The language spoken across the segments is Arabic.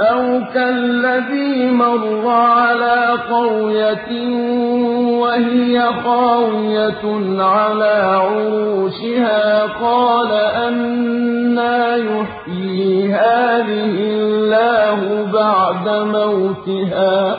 أَوْ كَالَّذِي مَرَّ عَلَىٰ قَرْيَةٍ وَهِيَ خَاوِيَةٌ عَلَىٰ عُرُوشِهَا قَالَ أَنَّىٰ يُحْيِي هَٰذِهِ اللَّهُ بَعْدَ مَوْتِهَا ۖ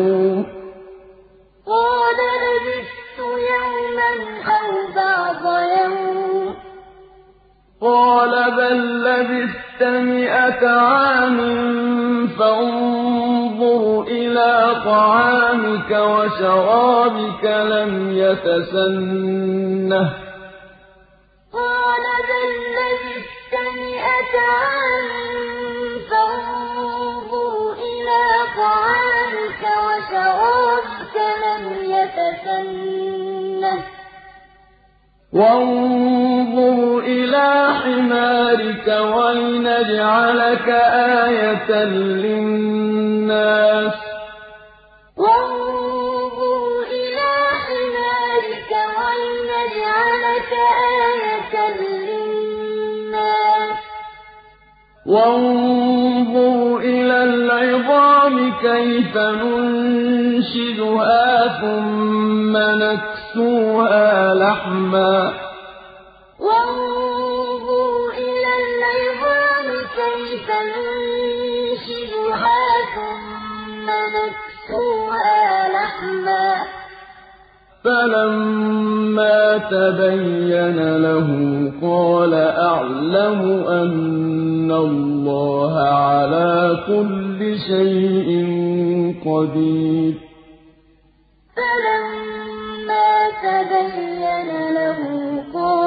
ۖ. يَوْمًا أَوْ بَعْضَ يَوْمٍ ۖ قَالَ بَل لَّبِثْتَ مِائَةَ عَامٍ فَانظُرْ إِلَىٰ طَعَامِكَ وَشَرَابِكَ لَمْ يَتَسَنَّهْ. قَالَ بَل لَّبِثْتَ مِائَةَ عَامٍ فَانظُرْ إِلَىٰ طَعَامِكَ وَشَرَابِكَ لَمْ يَتَسَنَّهْ. وَانظُرْ إِلَىٰ حِمَارِكَ وَلِنَجْعَلَكَ آيَةً لِّلنَّاسِ ۖ. وَانظُرْ إِلَىٰ حِمَارِكَ وَلِنَجْعَلَكَ آيَةً لِّلنَّاسِ ۖ. وَانظُرْ إِلَى الْعِظَامِ كَيْفَ نُنشِزُهَا ثُمَّ نَكْسُوهَا لَحْمًا ۚ وَانظُرْ إِلَى الْعِظَامِ كَيْفَ نُنشِزُهَا ثُمَّ نَكْسُوهَا لَحْمًا ۚ فَلَمَّا تَبَيَّنَ لَهُ قَالَ أَعْلَمُ أَنَّ اللَّهَ عَلَىٰ كُلِّ شَيْءٍ قَدِيرٌ فلما تبين له قال